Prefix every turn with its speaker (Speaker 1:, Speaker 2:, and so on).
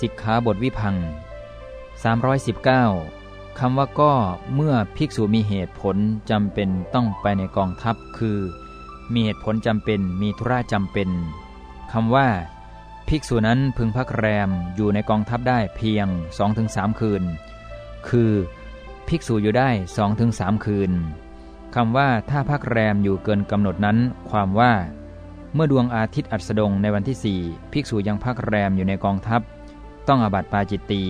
Speaker 1: สิกขาบทวิพัง319คำว่าก็เมื่อภิกษุมีเหตุผลจำเป็นต้องไปในกองทัพ คือ มีเหตุผลจำเป็นมีธุระจำเป็นคำว่า ภิกษุนั้นพึงพักแรมอยู่ในกองทัพได้เพียง 2-3 คืน คือ ภิกษุอยู่ได้ 2-3 คืนคำว่าถ้าพักแรมอยู่เกินกำหนดนั้น ความว่า เมื่อดวงอาทิตย์อัสดงในวันที่สี่ภิกษุยังพักแรมอยู่ในกองทัพ ต้องอบัติปาจิตตี